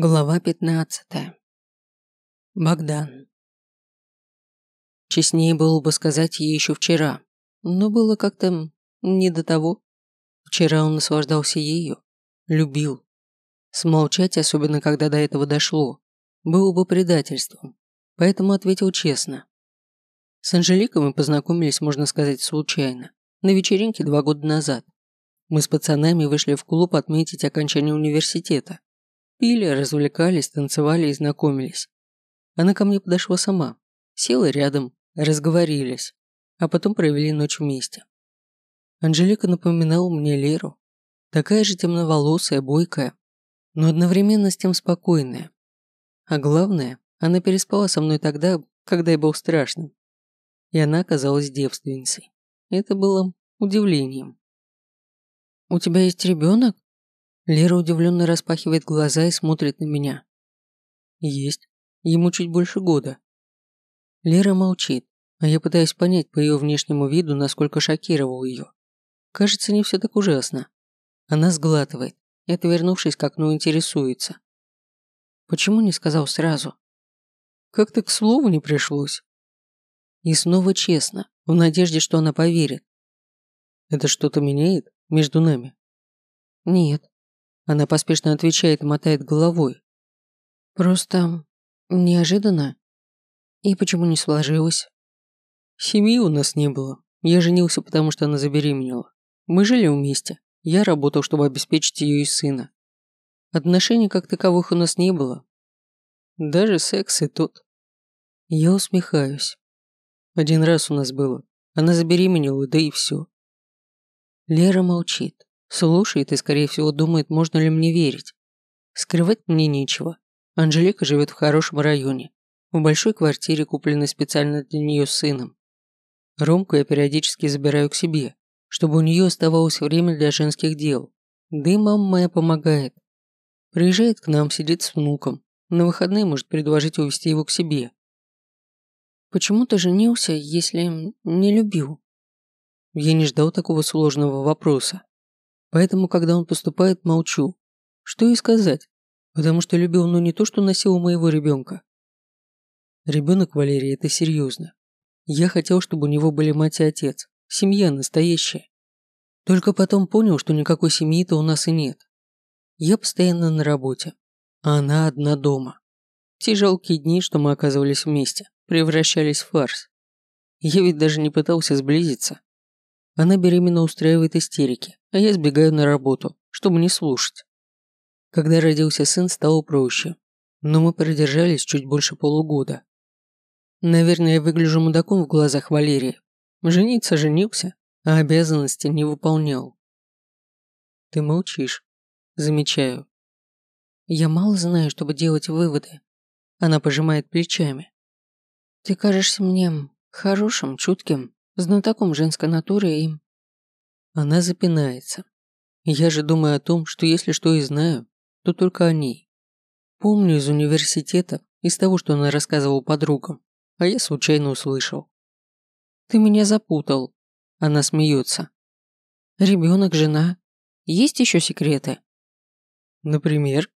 Глава 15. Богдан. Честнее было бы сказать ей еще вчера, но было как-то не до того. Вчера он наслаждался ею, любил. Смолчать, особенно когда до этого дошло, было бы предательством, поэтому ответил честно. С Анжеликой мы познакомились, можно сказать, случайно, на вечеринке два года назад. Мы с пацанами вышли в клуб отметить окончание университета Пили, развлекались, танцевали и знакомились. Она ко мне подошла сама, села рядом, разговорились, а потом провели ночь вместе. Анжелика напоминала мне Леру. Такая же темноволосая, бойкая, но одновременно с тем спокойная. А главное, она переспала со мной тогда, когда я был страшным. И она оказалась девственницей. Это было удивлением. «У тебя есть ребенок?» Лера удивленно распахивает глаза и смотрит на меня. Есть. Ему чуть больше года. Лера молчит, а я пытаюсь понять по ее внешнему виду, насколько шокировал ее. Кажется, не все так ужасно. Она сглатывает и, отвернувшись к окну, интересуется. Почему не сказал сразу? Как-то к слову не пришлось. И снова честно, в надежде, что она поверит. Это что-то меняет между нами? Нет. Она поспешно отвечает мотает головой. Просто неожиданно. И почему не сложилось? Семьи у нас не было. Я женился, потому что она забеременела. Мы жили вместе. Я работал, чтобы обеспечить ее и сына. Отношений как таковых у нас не было. Даже секс и тот. Я усмехаюсь. Один раз у нас было. Она забеременела, да и все. Лера молчит. Слушает и, скорее всего, думает, можно ли мне верить. Скрывать мне нечего. Анжелика живет в хорошем районе, в большой квартире, купленной специально для нее сыном. Ромку я периодически забираю к себе, чтобы у нее оставалось время для женских дел. Да и мама моя помогает. Приезжает к нам, сидит с внуком. На выходные может предложить увезти его к себе. Почему ты женился, если не любил? Я не ждал такого сложного вопроса. Поэтому, когда он поступает, молчу. Что и сказать, потому что любил ну не то, что носил моего ребенка. Ребенок Валерий – это серьезно. Я хотел, чтобы у него были мать и отец. Семья настоящая. Только потом понял, что никакой семьи-то у нас и нет. Я постоянно на работе, а она одна дома. Те жалкие дни, что мы оказывались вместе, превращались в фарс. Я ведь даже не пытался сблизиться. Она беременна устраивает истерики, а я сбегаю на работу, чтобы не слушать. Когда родился сын, стало проще, но мы продержались чуть больше полугода. Наверное, я выгляжу мудаком в глазах Валерии. Жениться женился, а обязанности не выполнял. Ты молчишь. Замечаю. Я мало знаю, чтобы делать выводы. Она пожимает плечами. Ты кажешься мне хорошим, чутким, знатоком женской натуры и... Она запинается. Я же думаю о том, что если что и знаю, то только о ней. Помню из университета, из того, что она рассказывала подругам, а я случайно услышал. «Ты меня запутал», – она смеется. «Ребенок, жена. Есть еще секреты?» «Например?»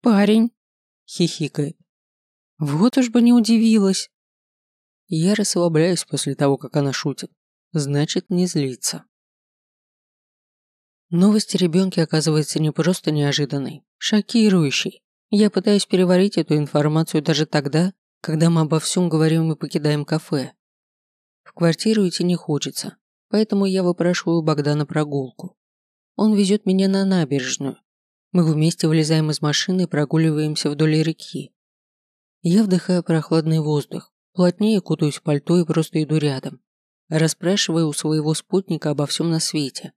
«Парень», – хихикает. «Вот уж бы не удивилась». Я расслабляюсь после того, как она шутит. Значит, не злится. Новость о ребенке оказывается не просто неожиданной, шокирующей. Я пытаюсь переварить эту информацию даже тогда, когда мы обо всем говорим и покидаем кафе. В квартиру идти не хочется, поэтому я выпрашиваю Богдана прогулку. Он везет меня на набережную. Мы вместе вылезаем из машины и прогуливаемся вдоль реки. Я вдыхаю прохладный воздух, Плотнее кутаюсь в пальто и просто иду рядом. Расспрашиваю у своего спутника обо всем на свете.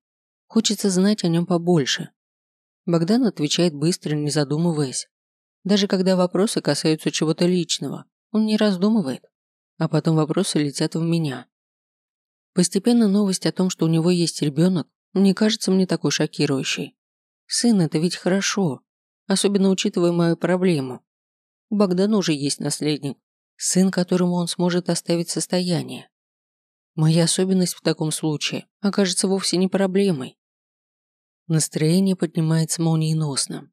Хочется знать о нем побольше. Богдан отвечает быстро, не задумываясь. Даже когда вопросы касаются чего-то личного, он не раздумывает. А потом вопросы летят в меня. Постепенно новость о том, что у него есть ребенок, не кажется мне такой шокирующей. Сын – это ведь хорошо, особенно учитывая мою проблему. У Богдана уже есть наследник, сын, которому он сможет оставить состояние. Моя особенность в таком случае окажется вовсе не проблемой. Настроение поднимается молниеносно.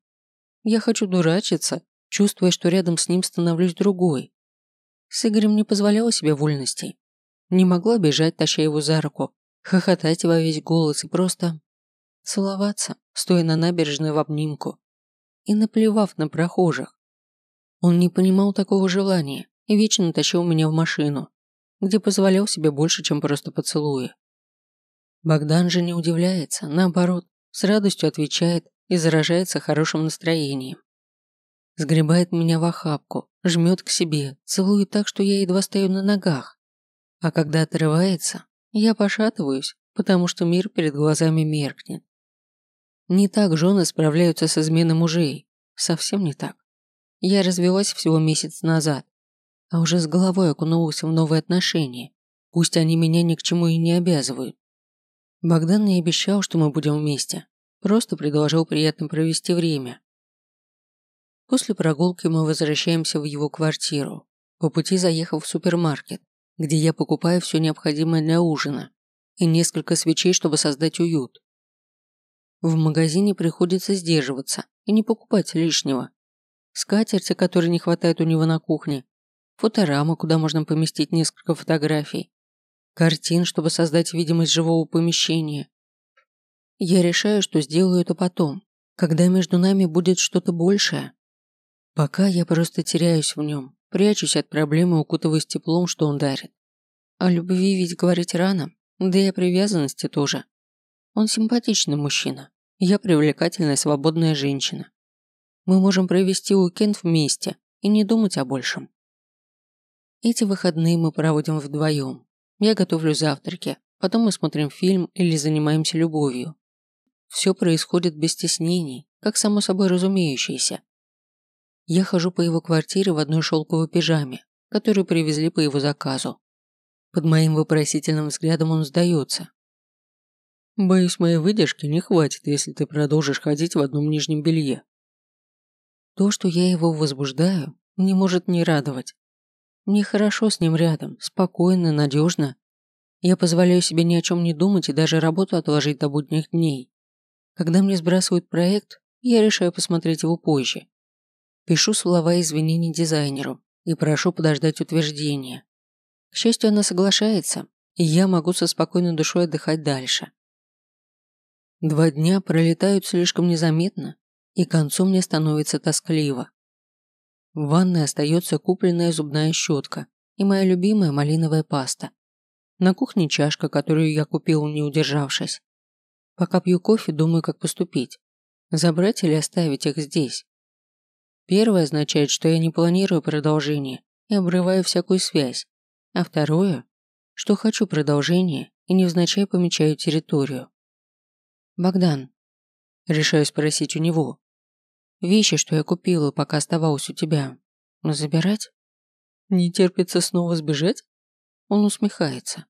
Я хочу дурачиться, чувствуя, что рядом с ним становлюсь другой. С Игорем не позволяла себе вольностей. Не могла бежать, таща его за руку, хохотать во весь голос и просто целоваться, стоя на набережной в обнимку и наплевав на прохожих. Он не понимал такого желания и вечно тащил меня в машину, где позволял себе больше, чем просто поцелуи. Богдан же не удивляется, наоборот, с радостью отвечает и заражается хорошим настроением. Сгребает меня в охапку, жмет к себе, целует так, что я едва стою на ногах. А когда отрывается, я пошатываюсь, потому что мир перед глазами меркнет. Не так жены справляются с изменой мужей. Совсем не так. Я развелась всего месяц назад, а уже с головой окунулась в новые отношения, пусть они меня ни к чему и не обязывают. Богдан не обещал, что мы будем вместе, просто предложил приятно провести время. После прогулки мы возвращаемся в его квартиру, по пути заехав в супермаркет, где я покупаю все необходимое для ужина и несколько свечей, чтобы создать уют. В магазине приходится сдерживаться и не покупать лишнего. Скатерти, которой не хватает у него на кухне, фоторама, куда можно поместить несколько фотографий, картин, чтобы создать видимость живого помещения. Я решаю, что сделаю это потом, когда между нами будет что-то большее. Пока я просто теряюсь в нем, прячусь от проблемы, укутываясь теплом, что он дарит. О любви ведь говорить рано, да и о привязанности тоже. Он симпатичный мужчина. Я привлекательная свободная женщина. Мы можем провести уикенд вместе и не думать о большем. Эти выходные мы проводим вдвоем. Я готовлю завтраки, потом мы смотрим фильм или занимаемся любовью. Все происходит без стеснений, как само собой разумеющееся. Я хожу по его квартире в одной шелковой пижаме, которую привезли по его заказу. Под моим вопросительным взглядом он сдается, Боюсь, моей выдержки не хватит, если ты продолжишь ходить в одном нижнем белье. То, что я его возбуждаю, не может не радовать. Мне хорошо с ним рядом, спокойно, надежно. Я позволяю себе ни о чем не думать и даже работу отложить до будних дней. Когда мне сбрасывают проект, я решаю посмотреть его позже. Пишу слова извинений дизайнеру и прошу подождать утверждения. К счастью, она соглашается, и я могу со спокойной душой отдыхать дальше. Два дня пролетают слишком незаметно, и к концу мне становится тоскливо. В ванной остается купленная зубная щетка и моя любимая малиновая паста. На кухне чашка, которую я купил, не удержавшись. Пока пью кофе, думаю, как поступить. Забрать или оставить их здесь? Первое означает, что я не планирую продолжение и обрываю всякую связь. А второе, что хочу продолжения и невзначай помечаю территорию. «Богдан», – решаю спросить у него, «вещи, что я купила, пока оставалась у тебя, забирать?» «Не терпится снова сбежать?» Он усмехается.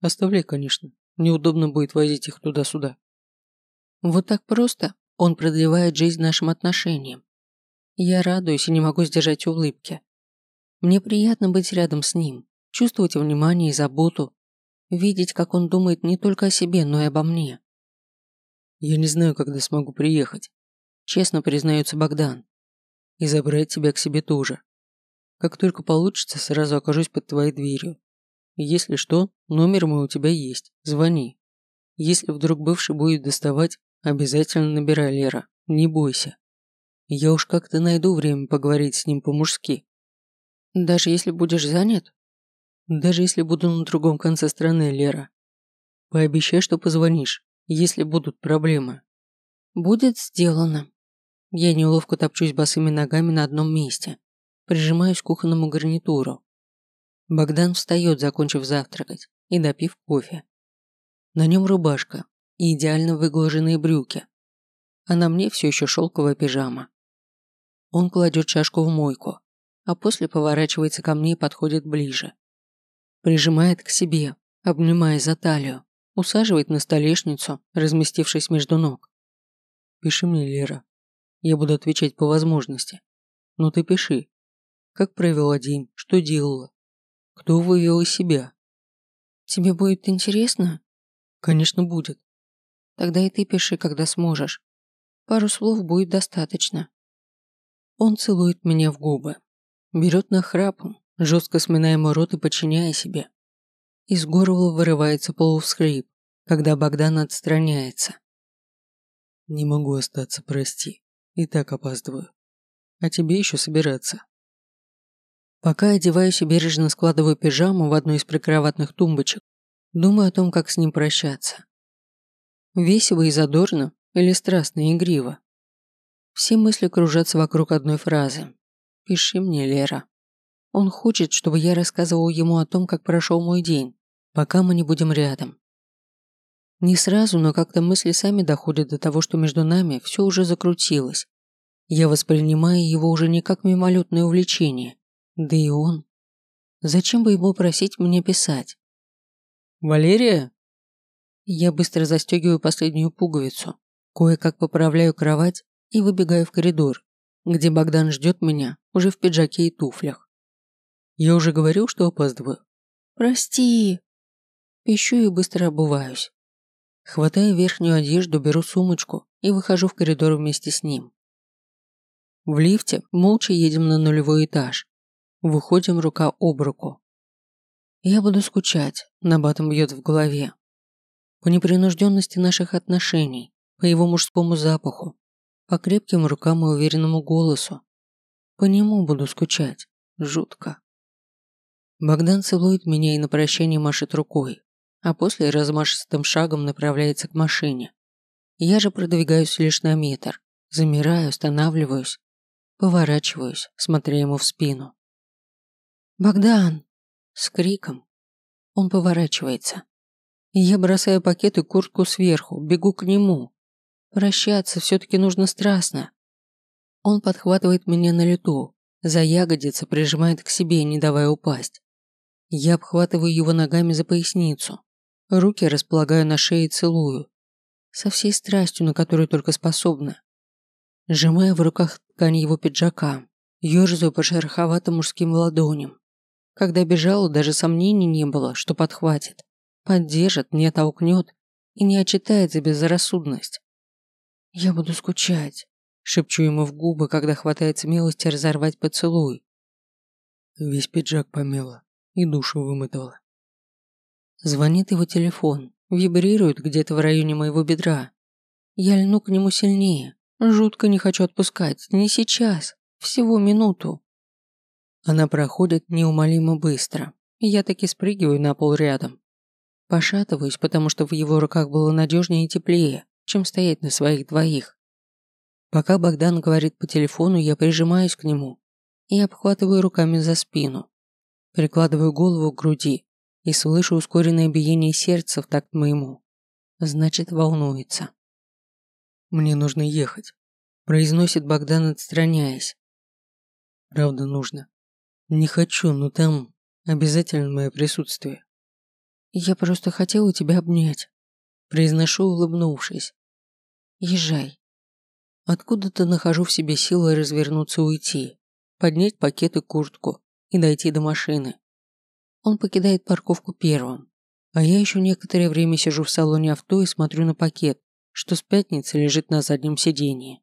«Оставляй, конечно. Неудобно будет возить их туда-сюда». Вот так просто он продлевает жизнь нашим отношениям. Я радуюсь и не могу сдержать улыбки. Мне приятно быть рядом с ним, чувствовать внимание и заботу, видеть, как он думает не только о себе, но и обо мне. Я не знаю, когда смогу приехать. Честно признается Богдан. И забрать тебя к себе тоже. Как только получится, сразу окажусь под твоей дверью. Если что, номер мой у тебя есть. Звони. Если вдруг бывший будет доставать, обязательно набирай Лера. Не бойся. Я уж как-то найду время поговорить с ним по-мужски. Даже если будешь занят? Даже если буду на другом конце страны, Лера. Пообещай, что позвонишь если будут проблемы. Будет сделано. Я неловко топчусь босыми ногами на одном месте, прижимаюсь к кухонному гарнитуру. Богдан встает, закончив завтракать и допив кофе. На нем рубашка и идеально выглаженные брюки, а на мне все еще шелковая пижама. Он кладет чашку в мойку, а после поворачивается ко мне и подходит ближе. Прижимает к себе, обнимая за талию усаживает на столешницу, разместившись между ног. «Пиши мне, Лера. Я буду отвечать по возможности. Но ты пиши. Как провела день? Что делала? Кто вывел из себя?» «Тебе будет интересно?» «Конечно, будет». «Тогда и ты пиши, когда сможешь. Пару слов будет достаточно. Он целует меня в губы. Берет на храпом, жестко сминая мой рот и подчиняя себе. Из горла вырывается полувсхлип, когда Богдан отстраняется. Не могу остаться, прости. И так опаздываю. А тебе еще собираться. Пока одеваюсь и бережно складываю пижаму в одну из прикроватных тумбочек, думаю о том, как с ним прощаться. Весело и задорно или страстно и игриво. Все мысли кружатся вокруг одной фразы. «Пиши мне, Лера». Он хочет, чтобы я рассказывал ему о том, как прошел мой день, пока мы не будем рядом. Не сразу, но как-то мысли сами доходят до того, что между нами все уже закрутилось. Я воспринимаю его уже не как мимолетное увлечение, да и он. Зачем бы ему просить мне писать? «Валерия?» Я быстро застегиваю последнюю пуговицу, кое-как поправляю кровать и выбегаю в коридор, где Богдан ждет меня уже в пиджаке и туфлях. Я уже говорил, что опаздываю. «Прости!» Пищу и быстро обуваюсь. Хватаю верхнюю одежду, беру сумочку и выхожу в коридор вместе с ним. В лифте молча едем на нулевой этаж. Выходим рука об руку. Я буду скучать, набатом бьет в голове. По непринужденности наших отношений, по его мужскому запаху, по крепким рукам и уверенному голосу. По нему буду скучать. Жутко. Богдан целует меня и на прощание машет рукой, а после размашистым шагом направляется к машине. Я же продвигаюсь лишь на метр, замираю, останавливаюсь, поворачиваюсь, смотря ему в спину. «Богдан!» С криком. Он поворачивается. Я бросаю пакет и куртку сверху, бегу к нему. Прощаться все-таки нужно страстно. Он подхватывает меня на лету, за ягодицы прижимает к себе, не давая упасть. Я обхватываю его ногами за поясницу, руки располагаю на шее и целую. Со всей страстью, на которую только способна. Сжимая в руках ткань его пиджака, ерзаю по шероховатым мужским ладоням. Когда бежала, даже сомнений не было, что подхватит, поддержит, не толкнет и не отчитает за безрассудность. «Я буду скучать», – шепчу ему в губы, когда хватает смелости разорвать поцелуй. Весь пиджак помела и душу вымытала. Звонит его телефон, вибрирует где-то в районе моего бедра. Я льну к нему сильнее, жутко не хочу отпускать, не сейчас, всего минуту. Она проходит неумолимо быстро, я таки спрыгиваю на пол рядом. Пошатываюсь, потому что в его руках было надежнее и теплее, чем стоять на своих двоих. Пока Богдан говорит по телефону, я прижимаюсь к нему и обхватываю руками за спину, прикладываю голову к груди и слышу ускоренное биение сердца в такт моему. Значит, волнуется. «Мне нужно ехать», – произносит Богдан, отстраняясь. «Правда нужно. Не хочу, но там обязательно мое присутствие. Я просто хотела тебя обнять. Произношу, улыбнувшись. Езжай. Откуда-то нахожу в себе силы развернуться уйти, поднять пакет и куртку и дойти до машины. Он покидает парковку первым, а я еще некоторое время сижу в салоне авто и смотрю на пакет, что с пятницы лежит на заднем сидении.